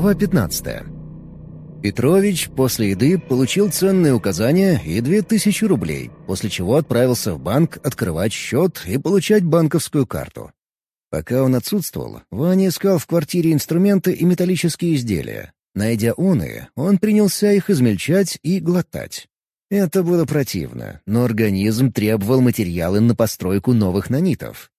Глава 15. Петрович после еды получил ценные указания и 2000 рублей, после чего отправился в банк открывать счет и получать банковскую карту. Пока он отсутствовал, Ваня искал в квартире инструменты и металлические изделия. Найдя оные, он принялся их измельчать и глотать. Это было противно, но организм требовал материалы на постройку новых нанитов.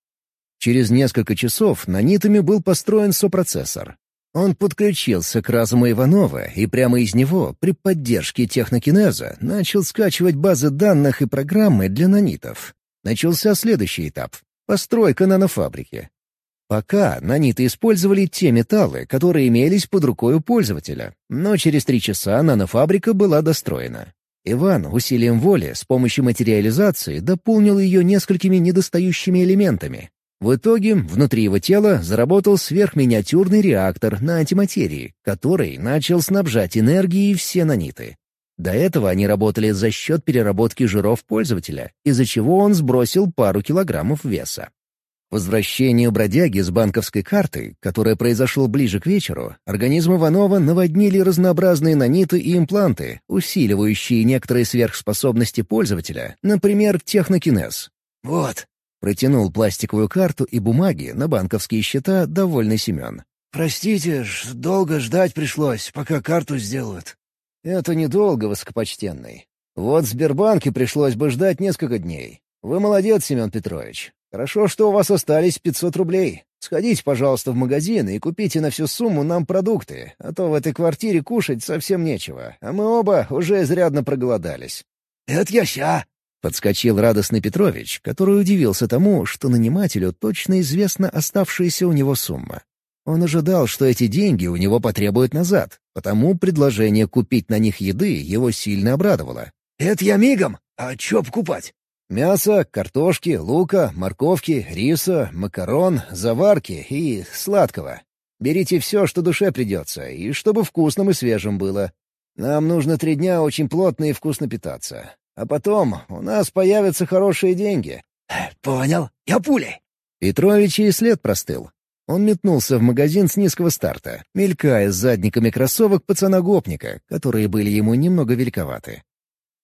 Через несколько часов нанитами был построен сопроцессор. Он подключился к разуму Иванова и прямо из него, при поддержке технокинеза, начал скачивать базы данных и программы для нанитов. Начался следующий этап — постройка нанофабрики. Пока наниты использовали те металлы, которые имелись под рукой у пользователя, но через три часа нанофабрика была достроена. Иван усилием воли с помощью материализации дополнил ее несколькими недостающими элементами, в итоге внутри его тела заработал сверхминиатюрный реактор на антиматерии, который начал снабжать энергией все наниты. До этого они работали за счет переработки жиров пользователя, из-за чего он сбросил пару килограммов веса. Возвращению бродяги с банковской картой, которое произошло ближе к вечеру, организм Иванова наводнили разнообразные наниты и импланты, усиливающие некоторые сверхспособности пользователя, например, технокинез. «Вот, Протянул пластиковую карту и бумаги на банковские счета довольный Семен. «Простите, долго ждать пришлось, пока карту сделают». «Это недолго, высокопочтенный. Вот в Сбербанке пришлось бы ждать несколько дней. Вы молодец, Семен Петрович. Хорошо, что у вас остались 500 рублей. Сходите, пожалуйста, в магазин и купите на всю сумму нам продукты, а то в этой квартире кушать совсем нечего, а мы оба уже изрядно проголодались». «Это я ща!» Подскочил радостный Петрович, который удивился тому, что нанимателю точно известна оставшаяся у него сумма. Он ожидал, что эти деньги у него потребуют назад, потому предложение купить на них еды его сильно обрадовало. «Это я мигом! А чё покупать?» «Мясо, картошки, лука, морковки, риса, макарон, заварки и сладкого. Берите все, что душе придется, и чтобы вкусным и свежим было. Нам нужно три дня очень плотно и вкусно питаться. А потом у нас появятся хорошие деньги». «Понял. Я пулей». Петрович и след простыл. Он метнулся в магазин с низкого старта, мелькая с задниками кроссовок пацана-гопника, которые были ему немного великоваты.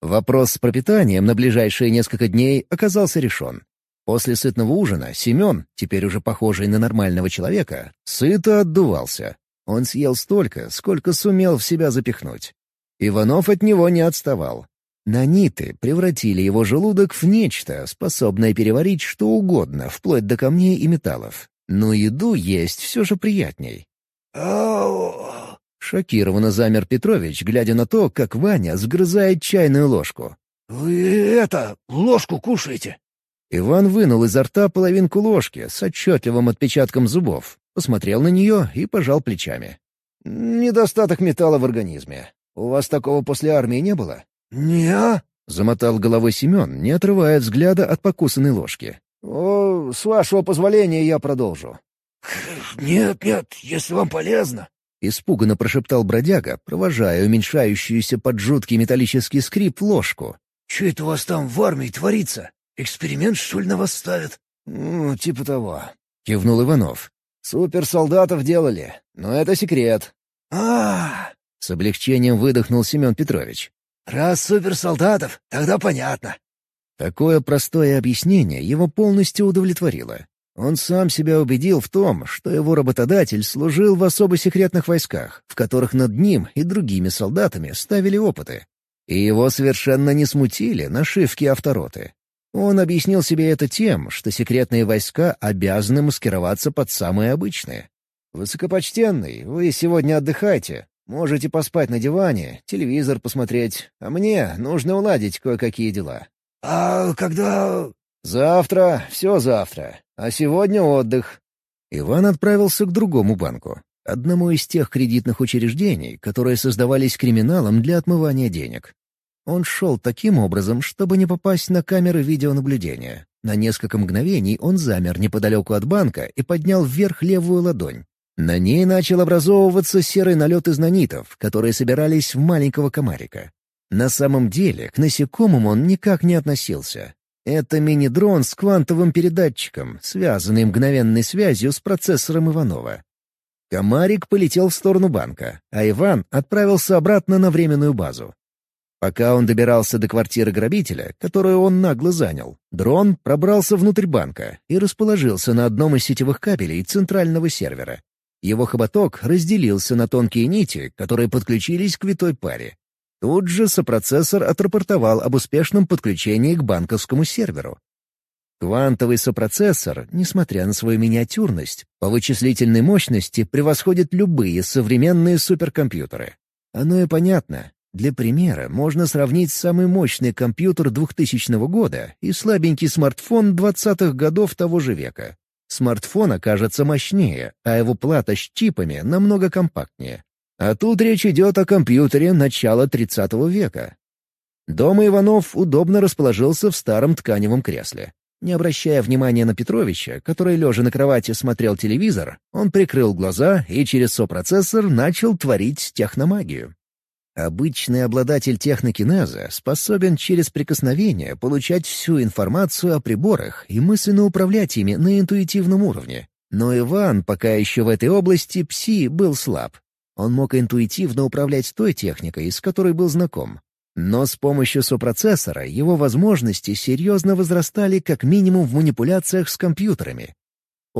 Вопрос с пропитанием на ближайшие несколько дней оказался решен. После сытного ужина Семен, теперь уже похожий на нормального человека, сыто отдувался. Он съел столько, сколько сумел в себя запихнуть. Иванов от него не отставал. Наниты превратили его желудок в нечто, способное переварить что угодно, вплоть до камней и металлов. Но еду есть все же приятней. «Ау!» Шокированно замер Петрович, глядя на то, как Ваня сгрызает чайную ложку. «Вы это, ложку кушаете?» Иван вынул изо рта половинку ложки с отчетливым отпечатком зубов, посмотрел на нее и пожал плечами. «Недостаток металла в организме. У вас такого после армии не было?» «Не-а?» замотал головой Семен, не отрывая взгляда от покусанной ложки. «О, с вашего позволения я продолжу». «Нет, нет, если вам полезно». Испуганно прошептал бродяга, провожая уменьшающуюся под жуткий металлический скрип ложку. «Че это у вас там в армии творится? Эксперимент, что ли, на вас ставят?» «Ну, типа того», — кивнул Иванов. «Суперсолдатов делали, но это секрет». А, -а, -а С облегчением выдохнул Семен Петрович. «Раз суперсолдатов, тогда понятно». Такое простое объяснение его полностью удовлетворило. Он сам себя убедил в том, что его работодатель служил в особо секретных войсках, в которых над ним и другими солдатами ставили опыты. И его совершенно не смутили нашивки автороты. Он объяснил себе это тем, что секретные войска обязаны маскироваться под самые обычные. «Высокопочтенный, вы сегодня отдыхайте. Можете поспать на диване, телевизор посмотреть, а мне нужно уладить кое-какие дела». «А когда...» «Завтра, все завтра. А сегодня отдых». Иван отправился к другому банку, одному из тех кредитных учреждений, которые создавались криминалом для отмывания денег. Он шел таким образом, чтобы не попасть на камеры видеонаблюдения. На несколько мгновений он замер неподалеку от банка и поднял вверх левую ладонь. На ней начал образовываться серый налет из нанитов, которые собирались в маленького комарика. На самом деле к насекомым он никак не относился. Это мини-дрон с квантовым передатчиком, связанный мгновенной связью с процессором Иванова. Комарик полетел в сторону банка, а Иван отправился обратно на временную базу. Пока он добирался до квартиры грабителя, которую он нагло занял, дрон пробрался внутрь банка и расположился на одном из сетевых кабелей центрального сервера. Его хоботок разделился на тонкие нити, которые подключились к витой паре. Тут же сопроцессор отрапортовал об успешном подключении к банковскому серверу. Квантовый сопроцессор, несмотря на свою миниатюрность, по вычислительной мощности превосходит любые современные суперкомпьютеры. Оно и понятно, для примера можно сравнить самый мощный компьютер 2000 года и слабенький смартфон 20-х годов того же века. Смартфон окажется мощнее, а его плата с чипами намного компактнее. А тут речь идет о компьютере начала 30 века. Дома Иванов удобно расположился в старом тканевом кресле. Не обращая внимания на Петровича, который, лежа на кровати, смотрел телевизор, он прикрыл глаза и через сопроцессор начал творить техномагию. Обычный обладатель технокинеза способен через прикосновение получать всю информацию о приборах и мысленно управлять ими на интуитивном уровне. Но Иван пока еще в этой области пси был слаб. Он мог интуитивно управлять той техникой, с которой был знаком. Но с помощью сопроцессора его возможности серьезно возрастали как минимум в манипуляциях с компьютерами.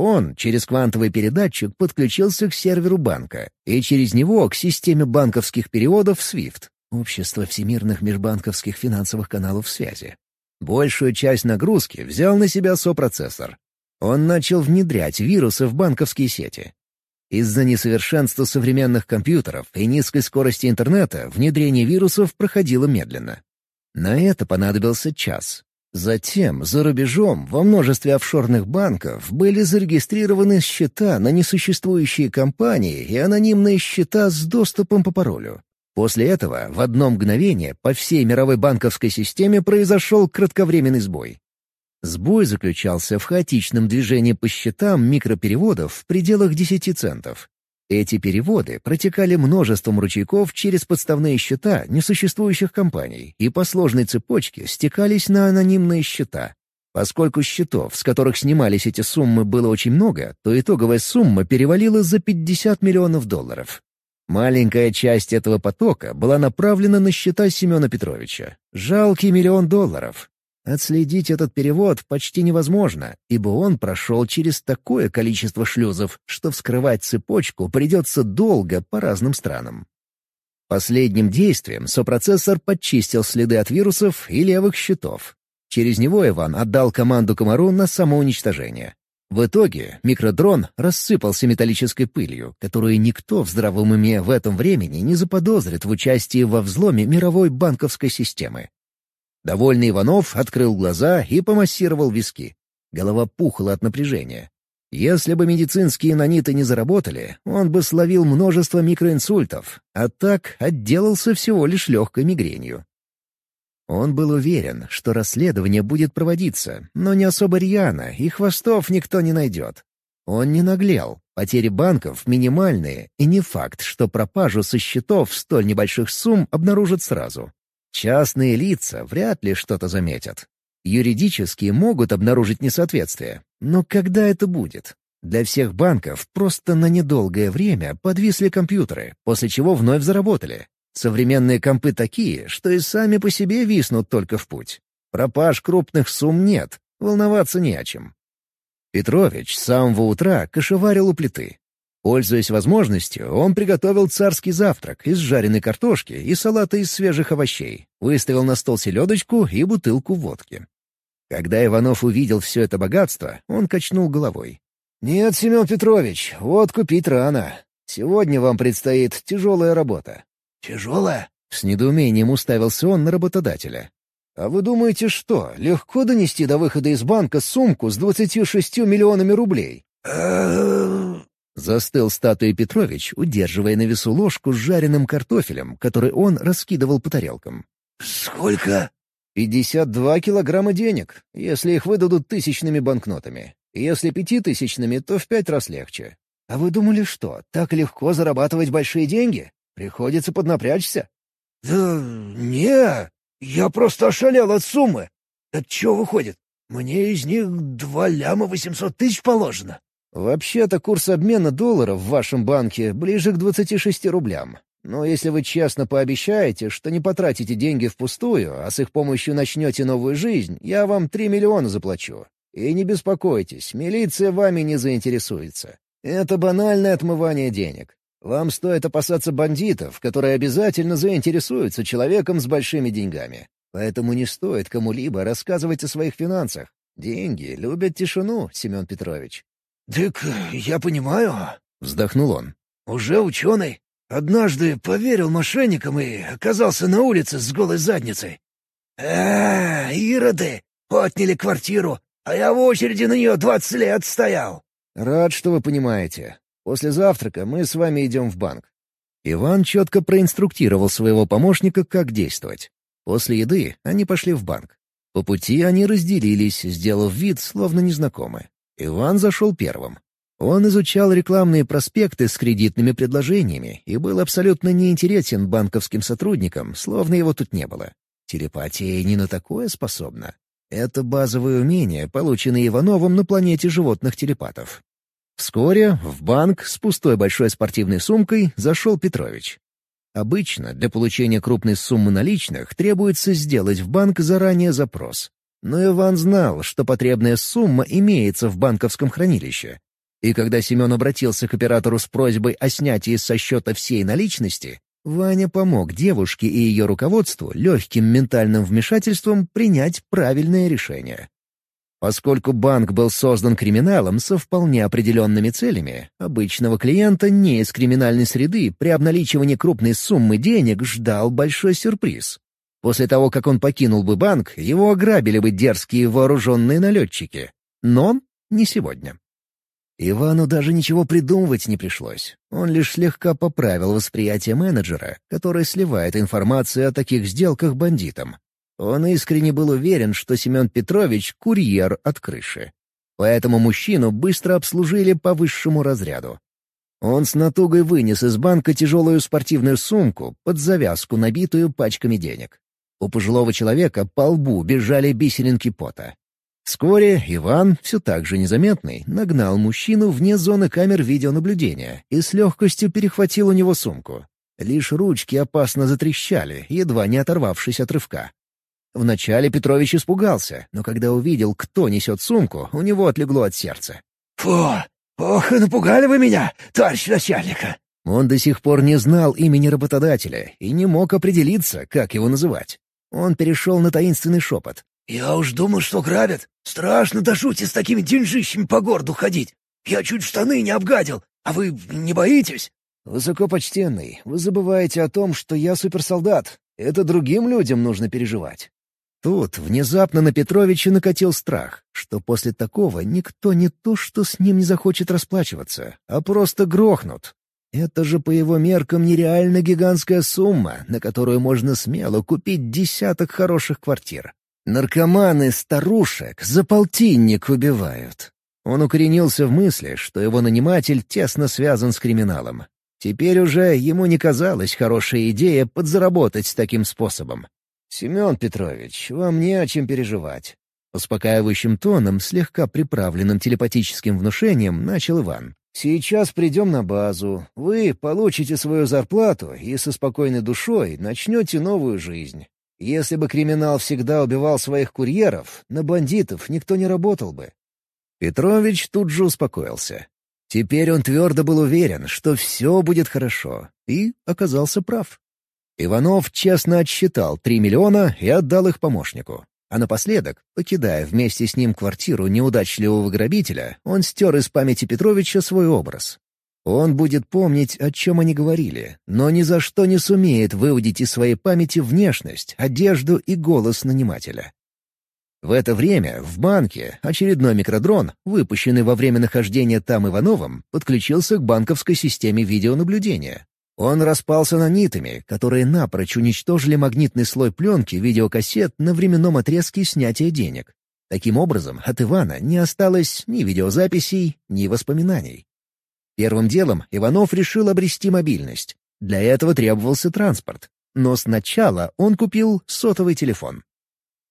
Он через квантовый передатчик подключился к серверу банка и через него к системе банковских переводов SWIFT — Общество всемирных межбанковских финансовых каналов связи. Большую часть нагрузки взял на себя сопроцессор. Он начал внедрять вирусы в банковские сети. Из-за несовершенства современных компьютеров и низкой скорости интернета внедрение вирусов проходило медленно. На это понадобился час, Затем, за рубежом, во множестве офшорных банков были зарегистрированы счета на несуществующие компании и анонимные счета с доступом по паролю. После этого в одно мгновение по всей мировой банковской системе произошел кратковременный сбой. Сбой заключался в хаотичном движении по счетам микропереводов в пределах 10 центов. Эти переводы протекали множеством ручейков через подставные счета несуществующих компаний и по сложной цепочке стекались на анонимные счета. Поскольку счетов, с которых снимались эти суммы, было очень много, то итоговая сумма перевалила за 50 миллионов долларов. Маленькая часть этого потока была направлена на счета Семена Петровича. Жалкий миллион долларов. Отследить этот перевод почти невозможно, ибо он прошел через такое количество шлюзов, что вскрывать цепочку придется долго по разным странам. Последним действием сопроцессор подчистил следы от вирусов и левых счетов. Через него Иван отдал команду комару на самоуничтожение. В итоге микродрон рассыпался металлической пылью, которую никто в здравом уме в этом времени не заподозрит в участии во взломе мировой банковской системы. Довольный Иванов открыл глаза и помассировал виски. Голова пухла от напряжения. Если бы медицинские наниты не заработали, он бы словил множество микроинсультов, а так отделался всего лишь легкой мигренью. Он был уверен, что расследование будет проводиться, но не особо рьяно, и хвостов никто не найдет. Он не наглел, потери банков минимальные, и не факт, что пропажу со счетов столь небольших сумм обнаружат сразу. Частные лица вряд ли что-то заметят. Юридически могут обнаружить несоответствие. Но когда это будет? Для всех банков просто на недолгое время подвисли компьютеры, после чего вновь заработали. Современные компы такие, что и сами по себе виснут только в путь. Пропаж крупных сумм нет, волноваться не о чем. Петрович с самого утра кошеварил у плиты. Пользуясь возможностью, он приготовил царский завтрак из жареной картошки и салата из свежих овощей, выставил на стол селедочку и бутылку водки. Когда Иванов увидел все это богатство, он качнул головой. «Нет, Семен Петрович, водку пить рано. Сегодня вам предстоит тяжелая работа». «Тяжелая?» — с недоумением уставился он на работодателя. «А вы думаете, что, легко донести до выхода из банка сумку с двадцатью шестью миллионами рублей?» Застыл статуей Петрович, удерживая на весу ложку с жареным картофелем, который он раскидывал по тарелкам. «Сколько?» «Пятьдесят два килограмма денег, если их выдадут тысячными банкнотами. Если пятитысячными, то в пять раз легче. А вы думали, что, так легко зарабатывать большие деньги? Приходится поднапрячься». «Да не, я просто ошалел от суммы. Это что выходит? Мне из них два ляма восемьсот тысяч положено?» Вообще-то курс обмена доллара в вашем банке ближе к 26 рублям. Но если вы честно пообещаете, что не потратите деньги впустую, а с их помощью начнете новую жизнь, я вам 3 миллиона заплачу. И не беспокойтесь, милиция вами не заинтересуется. Это банальное отмывание денег. Вам стоит опасаться бандитов, которые обязательно заинтересуются человеком с большими деньгами. Поэтому не стоит кому-либо рассказывать о своих финансах. Деньги любят тишину, Семен Петрович. «Так я понимаю», — вздохнул он. «Уже ученый. Однажды поверил мошенникам и оказался на улице с голой задницей. А, ироды! Отняли квартиру, а я в очереди на нее двадцать лет стоял. Рад, что вы понимаете. После завтрака мы с вами идем в банк. Иван четко проинструктировал своего помощника, как действовать. После еды они пошли в банк. По пути они разделились, сделав вид, словно незнакомы. Иван зашел первым. Он изучал рекламные проспекты с кредитными предложениями и был абсолютно неинтересен банковским сотрудникам, словно его тут не было. Телепатия не на такое способна. Это базовые умения, полученные Ивановым на планете животных телепатов. Вскоре в банк с пустой большой спортивной сумкой зашел Петрович. Обычно для получения крупной суммы наличных требуется сделать в банк заранее запрос. Но Иван знал, что потребная сумма имеется в банковском хранилище. И когда Семен обратился к оператору с просьбой о снятии со счета всей наличности, Ваня помог девушке и ее руководству легким ментальным вмешательством принять правильное решение. Поскольку банк был создан криминалом со вполне определенными целями, обычного клиента не из криминальной среды при обналичивании крупной суммы денег ждал большой сюрприз. После того, как он покинул бы банк, его ограбили бы дерзкие вооруженные налетчики. Но не сегодня. Ивану даже ничего придумывать не пришлось. Он лишь слегка поправил восприятие менеджера, который сливает информацию о таких сделках бандитам. Он искренне был уверен, что Семен Петрович — курьер от крыши. Поэтому мужчину быстро обслужили по высшему разряду. Он с натугой вынес из банка тяжелую спортивную сумку под завязку, набитую пачками денег. У пожилого человека по лбу бежали бисеринки пота. Вскоре Иван, все так же незаметный, нагнал мужчину вне зоны камер видеонаблюдения и с легкостью перехватил у него сумку. Лишь ручки опасно затрещали, едва не оторвавшись от рывка. Вначале Петрович испугался, но когда увидел, кто несет сумку, у него отлегло от сердца. «Фу! Ох, напугали вы меня, товарищ начальника!» Он до сих пор не знал имени работодателя и не мог определиться, как его называть. Он перешел на таинственный шепот. «Я уж думал, что грабят. Страшно до жути с такими деньжищами по городу ходить. Я чуть штаны не обгадил. А вы не боитесь?» «Высокопочтенный, вы забываете о том, что я суперсолдат. Это другим людям нужно переживать. Тут внезапно на Петровича накатил страх, что после такого никто не то что с ним не захочет расплачиваться, а просто грохнут. Это же по его меркам нереально гигантская сумма, на которую можно смело купить десяток хороших квартир. Наркоманы старушек за полтинник убивают. Он укоренился в мысли, что его наниматель тесно связан с криминалом. Теперь уже ему не казалась хорошая идея подзаработать таким способом. «Семен Петрович, вам не о чем переживать». Успокаивающим тоном, слегка приправленным телепатическим внушением, начал Иван. «Сейчас придем на базу. Вы получите свою зарплату и со спокойной душой начнете новую жизнь. Если бы криминал всегда убивал своих курьеров, на бандитов никто не работал бы». Петрович тут же успокоился. Теперь он твердо был уверен, что все будет хорошо, и оказался прав. Иванов честно отсчитал 3 миллиона и отдал их помощнику. А напоследок, покидая вместе с ним квартиру неудачливого грабителя, он стер из памяти Петровича свой образ. Он будет помнить, о чем они говорили, но ни за что не сумеет выудить из своей памяти внешность, одежду и голос нанимателя. В это время в банке очередной микродрон, выпущенный во время нахождения там Ивановым, подключился к банковской системе видеонаблюдения, он распался на нитами, которые напрочь уничтожили магнитный слой пленки видеокассет на временном отрезке снятия денег. Таким образом, от Ивана не осталось ни видеозаписей, ни воспоминаний. Первым делом Иванов решил обрести мобильность. Для этого требовался транспорт. Но сначала он купил сотовый телефон.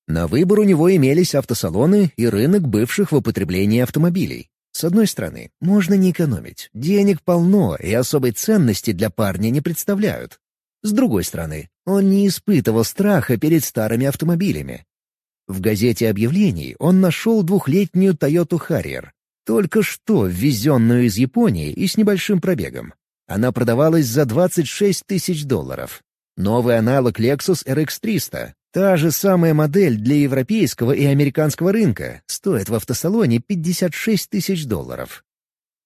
На выбор у него имелись автосалоны и рынок бывших в употреблении автомобилей. С одной стороны, можно не экономить, денег полно и особой ценности для парня не представляют. С другой стороны, он не испытывал страха перед старыми автомобилями. В газете объявлений он нашел двухлетнюю Toyota Harrier, только что ввезенную из Японии и с небольшим пробегом. Она продавалась за 26 тысяч долларов. Новый аналог Lexus RX 300, та же самая модель для европейского и американского рынка, стоит в автосалоне 56 тысяч долларов.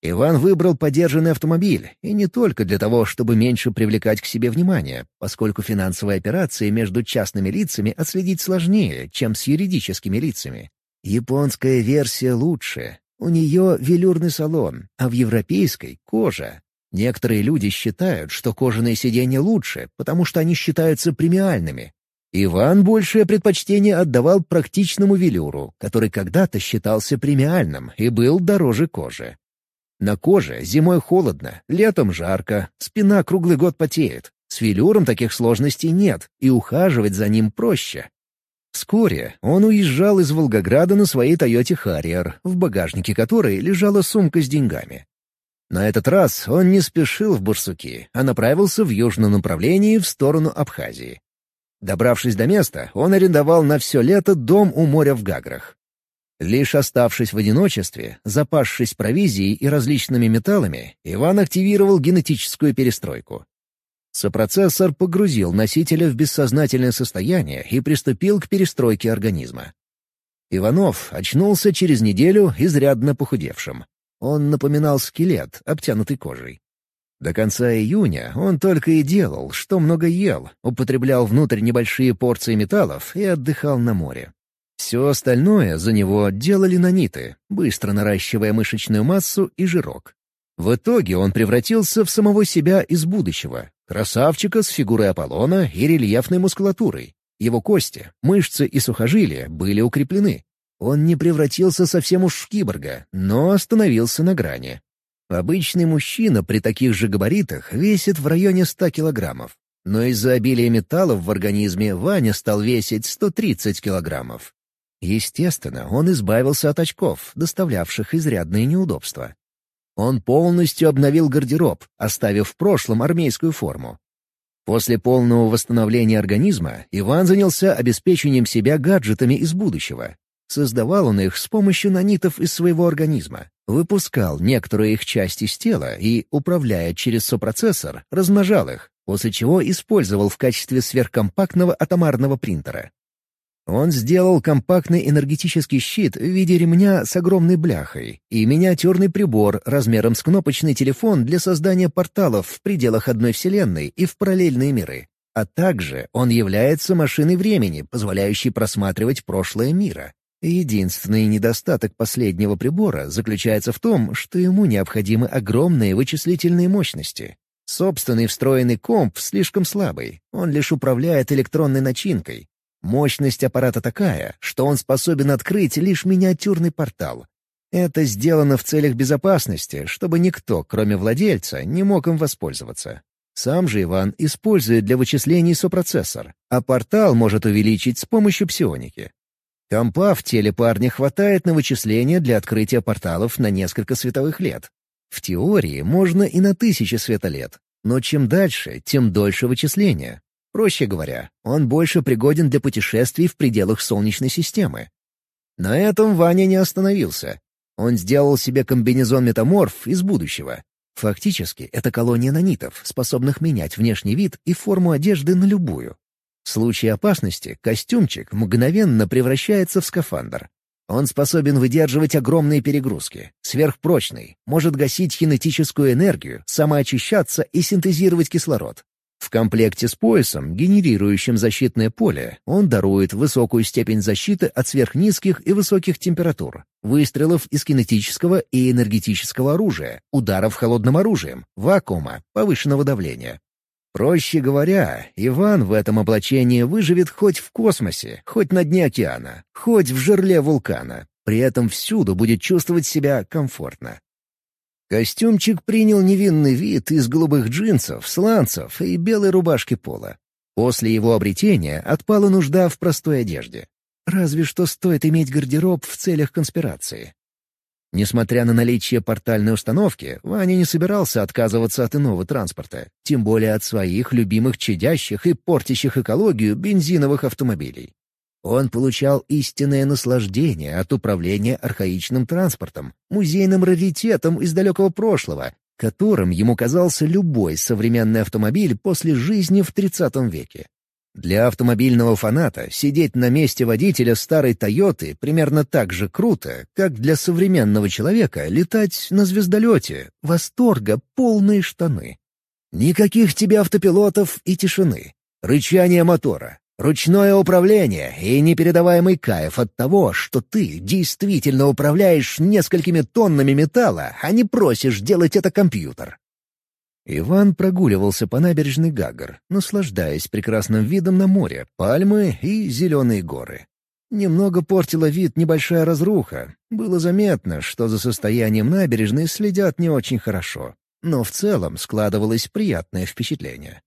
Иван выбрал подержанный автомобиль, и не только для того, чтобы меньше привлекать к себе внимание, поскольку финансовые операции между частными лицами отследить сложнее, чем с юридическими лицами. Японская версия лучше, у нее велюрный салон, а в европейской — кожа. Некоторые люди считают, что кожаные сиденья лучше, потому что они считаются премиальными. Иван большее предпочтение отдавал практичному велюру, который когда-то считался премиальным и был дороже кожи. На коже зимой холодно, летом жарко, спина круглый год потеет. С велюром таких сложностей нет, и ухаживать за ним проще. Вскоре он уезжал из Волгограда на своей «Тойоте Харриер», в багажнике которой лежала сумка с деньгами. На этот раз он не спешил в Бурсуки, а направился в южном направлении в сторону Абхазии. Добравшись до места, он арендовал на все лето дом у моря в Гаграх. Лишь оставшись в одиночестве, запасшись провизией и различными металлами, Иван активировал генетическую перестройку. Сопроцессор погрузил носителя в бессознательное состояние и приступил к перестройке организма. Иванов очнулся через неделю изрядно похудевшим. Он напоминал скелет, обтянутый кожей. До конца июня он только и делал, что много ел, употреблял внутрь небольшие порции металлов и отдыхал на море. Все остальное за него делали наниты, быстро наращивая мышечную массу и жирок. В итоге он превратился в самого себя из будущего, красавчика с фигурой Аполлона и рельефной мускулатурой. Его кости, мышцы и сухожилия были укреплены. Он не превратился совсем уж в киборга, но остановился на грани. Обычный мужчина при таких же габаритах весит в районе 100 килограммов. Но из-за обилия металлов в организме Ваня стал весить 130 килограммов. Естественно, он избавился от очков, доставлявших изрядные неудобства. Он полностью обновил гардероб, оставив в прошлом армейскую форму. После полного восстановления организма Иван занялся обеспечением себя гаджетами из будущего. Создавал он их с помощью нанитов из своего организма, выпускал некоторые их части из тела и, управляя через сопроцессор, размножал их, после чего использовал в качестве сверхкомпактного атомарного принтера. Он сделал компактный энергетический щит в виде ремня с огромной бляхой и миниатюрный прибор размером с кнопочный телефон для создания порталов в пределах одной вселенной и в параллельные миры. А также он является машиной времени, позволяющей просматривать прошлое мира. Единственный недостаток последнего прибора заключается в том, что ему необходимы огромные вычислительные мощности. Собственный встроенный комп слишком слабый, он лишь управляет электронной начинкой, Мощность аппарата такая, что он способен открыть лишь миниатюрный портал. Это сделано в целях безопасности, чтобы никто, кроме владельца, не мог им воспользоваться. Сам же Иван использует для вычислений сопроцессор, а портал может увеличить с помощью псионики. Компа в теле парня хватает на вычисления для открытия порталов на несколько световых лет. В теории можно и на тысячи светолет, но чем дальше, тем дольше вычисления. Проще говоря, он больше пригоден для путешествий в пределах Солнечной системы. На этом Ваня не остановился. Он сделал себе комбинезон-метаморф из будущего. Фактически, это колония нанитов, способных менять внешний вид и форму одежды на любую. В случае опасности костюмчик мгновенно превращается в скафандр. Он способен выдерживать огромные перегрузки, сверхпрочный, может гасить кинетическую энергию, самоочищаться и синтезировать кислород. В комплекте с поясом, генерирующим защитное поле, он дарует высокую степень защиты от сверхнизких и высоких температур, выстрелов из кинетического и энергетического оружия, ударов холодным оружием, вакуума, повышенного давления. Проще говоря, Иван в этом облачении выживет хоть в космосе, хоть на дне океана, хоть в жерле вулкана. При этом всюду будет чувствовать себя комфортно. Костюмчик принял невинный вид из голубых джинсов, сланцев и белой рубашки пола. После его обретения отпала нужда в простой одежде. Разве что стоит иметь гардероб в целях конспирации. Несмотря на наличие портальной установки, Ваня не собирался отказываться от иного транспорта, тем более от своих любимых чадящих и портящих экологию бензиновых автомобилей. Он получал истинное наслаждение от управления архаичным транспортом, музейным раритетом из далекого прошлого, которым ему казался любой современный автомобиль после жизни в 30 веке. Для автомобильного фаната сидеть на месте водителя старой «Тойоты» примерно так же круто, как для современного человека летать на звездолете. Восторга полные штаны. Никаких тебе автопилотов и тишины. Рычание мотора, ручное управление и непередаваемый кайф от того, что ты действительно управляешь несколькими тоннами металла, а не просишь делать это компьютер. Иван прогуливался по набережной Гагар, наслаждаясь прекрасным видом на море, пальмы и зеленые горы. Немного портила вид небольшая разруха. Было заметно, что за состоянием набережной следят не очень хорошо. Но в целом складывалось приятное впечатление.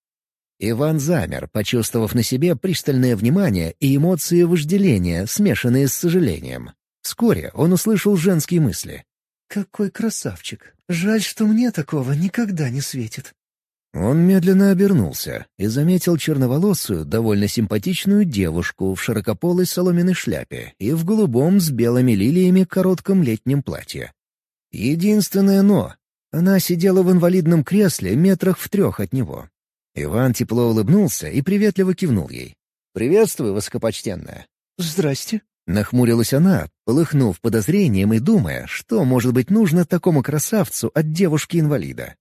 Иван замер, почувствовав на себе пристальное внимание и эмоции вожделения, смешанные с сожалением. Вскоре он услышал женские мысли. «Какой красавчик! Жаль, что мне такого никогда не светит». Он медленно обернулся и заметил черноволосую, довольно симпатичную девушку в широкополой соломенной шляпе и в голубом с белыми лилиями коротком летнем платье. Единственное «но» — она сидела в инвалидном кресле метрах в трех от него. Иван тепло улыбнулся и приветливо кивнул ей. «Приветствую, высокопочтенная». «Здрасте», Нахмурилась она, полыхнув подозрением и думая, что может быть нужно такому красавцу от девушки-инвалида.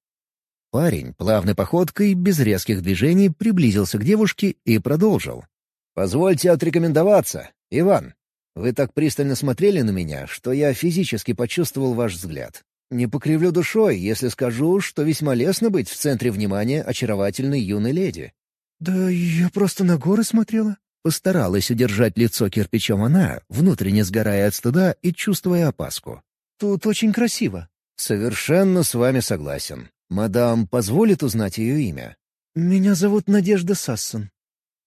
Парень плавной походкой, без резких движений, приблизился к девушке и продолжил. «Позвольте отрекомендоваться, Иван. Вы так пристально смотрели на меня, что я физически почувствовал ваш взгляд. Не покривлю душой, если скажу, что весьма лестно быть в центре внимания очаровательной юной леди». «Да я просто на горы смотрела», Постаралась удержать лицо кирпичом она, внутренне сгорая от стыда и чувствуя опаску. «Тут очень красиво». «Совершенно с вами согласен. Мадам позволит узнать ее имя?» «Меня зовут Надежда Сассон».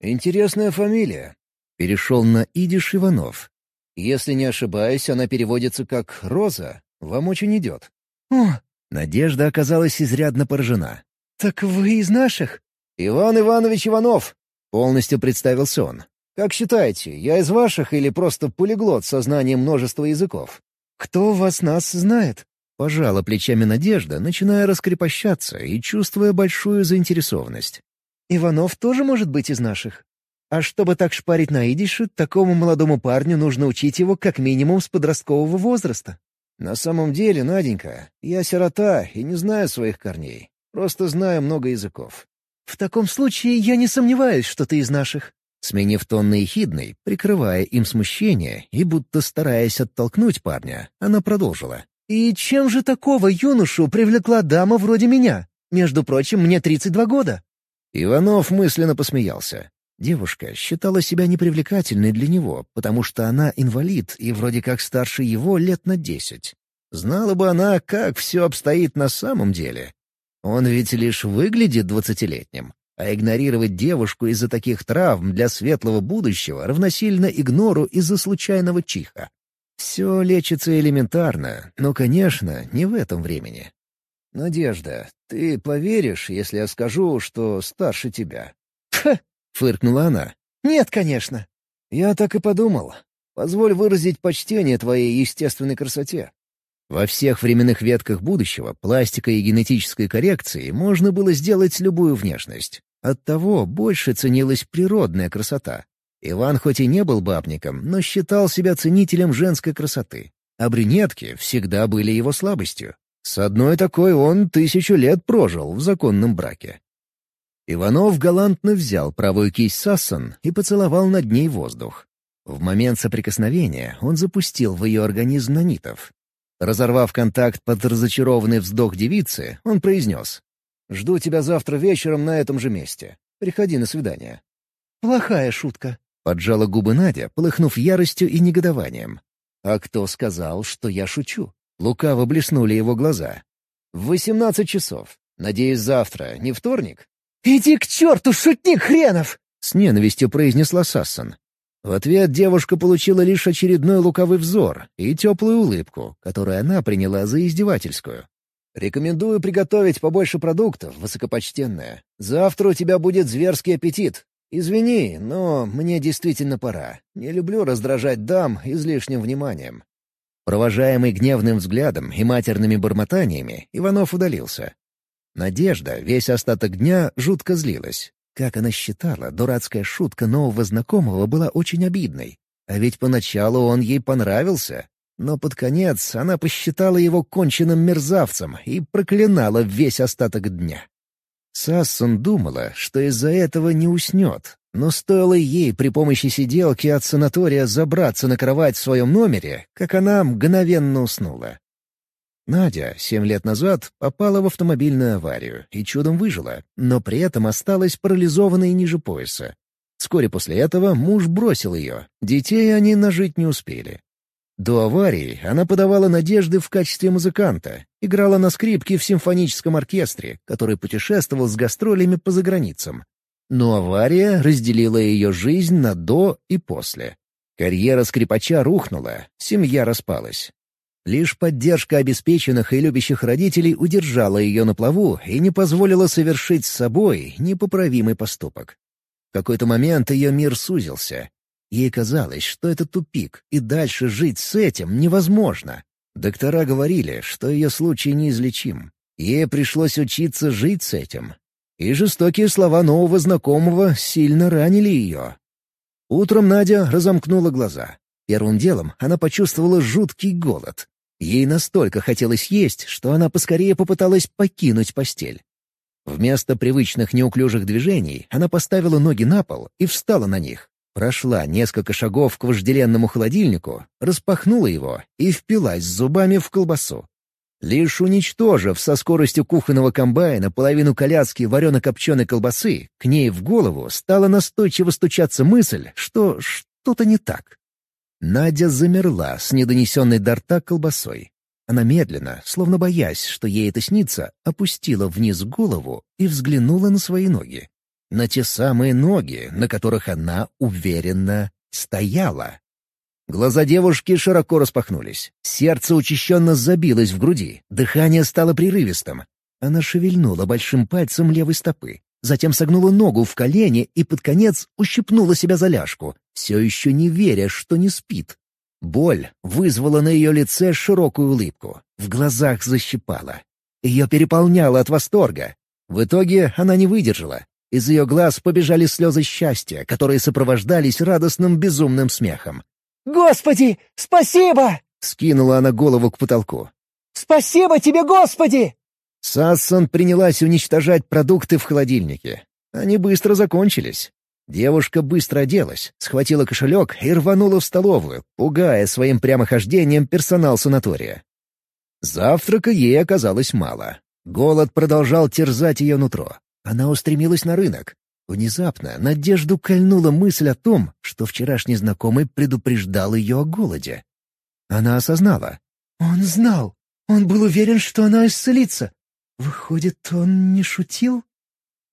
«Интересная фамилия». Перешел на идиш Иванов. «Если не ошибаюсь, она переводится как «Роза». Вам очень идет». «О!» Надежда оказалась изрядно поражена. «Так вы из наших?» «Иван Иванович Иванов!» Полностью представился он. «Как считаете, я из ваших или просто полиглот со знанием множества языков?» «Кто вас нас знает?» Пожала плечами Надежда, начиная раскрепощаться и чувствуя большую заинтересованность. «Иванов тоже может быть из наших. А чтобы так шпарить на идише, такому молодому парню нужно учить его как минимум с подросткового возраста». «На самом деле, Наденька, я сирота и не знаю своих корней. Просто знаю много языков. «В таком случае я не сомневаюсь, что ты из наших». Сменив тон на ехидный, прикрывая им смущение и будто стараясь оттолкнуть парня, она продолжила. «И чем же такого юношу привлекла дама вроде меня? Между прочим, мне 32 года». Иванов мысленно посмеялся. Девушка считала себя непривлекательной для него, потому что она инвалид и вроде как старше его лет на десять. Знала бы она, как все обстоит на самом деле, он ведь лишь выглядит двадцатилетним, а игнорировать девушку из-за таких травм для светлого будущего равносильно игнору из-за случайного чиха. Все лечится элементарно, но, конечно, не в этом времени. «Надежда, ты поверишь, если я скажу, что старше тебя?» «Ха!» — фыркнула она. «Нет, конечно». «Я так и подумал. Позволь выразить почтение твоей естественной красоте. Во всех временных ветках будущего пластикой и генетической коррекцией можно было сделать любую внешность. Оттого больше ценилась природная красота. Иван хоть и не был бабником, но считал себя ценителем женской красоты. А брюнетки всегда были его слабостью. С одной такой он тысячу лет прожил в законном браке. Иванов галантно взял правую кисть Сассан и поцеловал над ней воздух. В момент соприкосновения он запустил в ее организм нанитов, Разорвав контакт под разочарованный вздох девицы, он произнес. «Жду тебя завтра вечером на этом же месте. Приходи на свидание». «Плохая шутка», — поджала губы Надя, полыхнув яростью и негодованием. «А кто сказал, что я шучу?» Лукаво блеснули его глаза. «В восемнадцать часов. Надеюсь, завтра, не вторник?» «Иди к черту, шутник хренов!» — с ненавистью произнесла Сассан. В ответ девушка получила лишь очередной лукавый взор и теплую улыбку, которую она приняла за издевательскую. «Рекомендую приготовить побольше продуктов, высокопочтенная. Завтра у тебя будет зверский аппетит. Извини, но мне действительно пора. Не люблю раздражать дам излишним вниманием». Провожаемый гневным взглядом и матерными бормотаниями, Иванов удалился. Надежда весь остаток дня жутко злилась. Как она считала, дурацкая шутка нового знакомого была очень обидной. А ведь поначалу он ей понравился. Но под конец она посчитала его конченным мерзавцем и проклинала весь остаток дня. Сассон думала, что из-за этого не уснет, но стоило ей при помощи сиделки от санатория забраться на кровать в своем номере, как она мгновенно уснула. Надя семь лет назад попала в автомобильную аварию и чудом выжила, но при этом осталась парализованной ниже пояса. Вскоре после этого муж бросил ее, детей они нажить не успели. До аварии она подавала надежды в качестве музыканта, играла на скрипке в симфоническом оркестре, который путешествовал с гастролями по заграницам. Но авария разделила ее жизнь на «до» и «после». Карьера скрипача рухнула, семья распалась. Лишь поддержка обеспеченных и любящих родителей удержала ее на плаву и не позволила совершить с собой непоправимый поступок. В какой-то момент ее мир сузился. Ей казалось, что это тупик, и дальше жить с этим невозможно. Доктора говорили, что ее случай неизлечим. Ей пришлось учиться жить с этим. И жестокие слова нового знакомого сильно ранили ее. Утром Надя разомкнула глаза. Первым делом она почувствовала жуткий голод. Ей настолько хотелось есть, что она поскорее попыталась покинуть постель. Вместо привычных неуклюжих движений она поставила ноги на пол и встала на них. Прошла несколько шагов к вожделенному холодильнику, распахнула его и впилась зубами в колбасу. Лишь уничтожив со скоростью кухонного комбайна половину коляски варено-копченой колбасы, к ней в голову стала настойчиво стучаться мысль, что что-то не так. Надя замерла с недонесенной до рта колбасой. Она медленно, словно боясь, что ей это снится, опустила вниз голову и взглянула на свои ноги. На те самые ноги, на которых она уверенно стояла. Глаза девушки широко распахнулись. Сердце учащенно забилось в груди, дыхание стало прерывистым. Она шевельнула большим пальцем левой стопы затем согнула ногу в колени и под конец ущипнула себя за ляжку, все еще не веря, что не спит. Боль вызвала на ее лице широкую улыбку, в глазах защипала. Ее переполняло от восторга. В итоге она не выдержала. Из ее глаз побежали слезы счастья, которые сопровождались радостным безумным смехом. «Господи, спасибо!» — скинула она голову к потолку. «Спасибо тебе, Господи!» Сассон принялась уничтожать продукты в холодильнике. Они быстро закончились. Девушка быстро оделась, схватила кошелек и рванула в столовую, пугая своим прямохождением персонал санатория. Завтрака ей оказалось мало. Голод продолжал терзать ее нутро. Она устремилась на рынок. Внезапно Надежду кольнула мысль о том, что вчерашний знакомый предупреждал ее о голоде. Она осознала. «Он знал. Он был уверен, что она исцелится. Выходит, он не шутил?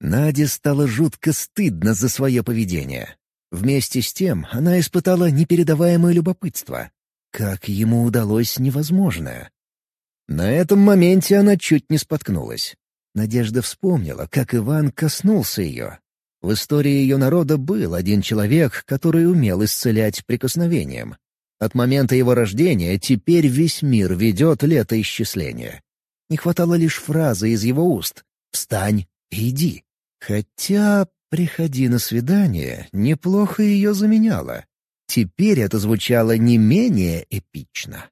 Наде стало жутко стыдно за свое поведение. Вместе с тем она испытала непередаваемое любопытство. Как ему удалось невозможное? На этом моменте она чуть не споткнулась. Надежда вспомнила, как Иван коснулся ее. В истории ее народа был один человек, который умел исцелять прикосновением. От момента его рождения теперь весь мир ведет летоисчисление. Не хватало лишь фразы из его уст «Встань и иди». Хотя «приходи на свидание» неплохо ее заменяло. Теперь это звучало не менее эпично.